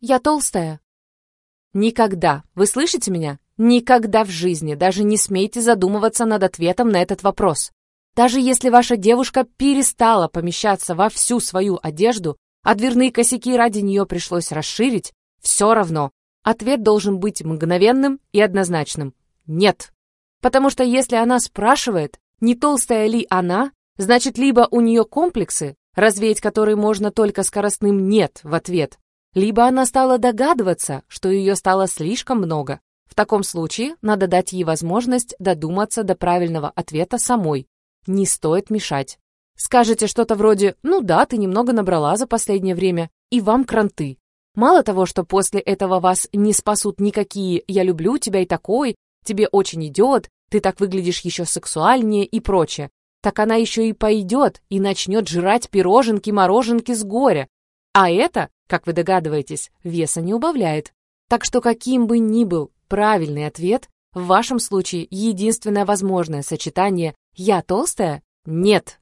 Я толстая. Никогда, вы слышите меня? Никогда в жизни даже не смейте задумываться над ответом на этот вопрос. Даже если ваша девушка перестала помещаться во всю свою одежду, а дверные косяки ради нее пришлось расширить, все равно ответ должен быть мгновенным и однозначным. Нет. Потому что если она спрашивает, не толстая ли она, значит, либо у нее комплексы, развеять которые можно только скоростным «нет» в ответ, либо она стала догадываться, что ее стало слишком много. В таком случае надо дать ей возможность додуматься до правильного ответа самой, не стоит мешать. Скажете что-то вроде «Ну да, ты немного набрала за последнее время, и вам кранты». Мало того, что после этого вас не спасут никакие «я люблю тебя и такой», «тебе очень идет», «ты так выглядишь еще сексуальнее» и прочее, так она еще и пойдет и начнет жрать пироженки-мороженки с горя. А это, как вы догадываетесь, веса не убавляет. Так что каким бы ни был правильный ответ, в вашем случае единственное возможное сочетание «я толстая» — нет.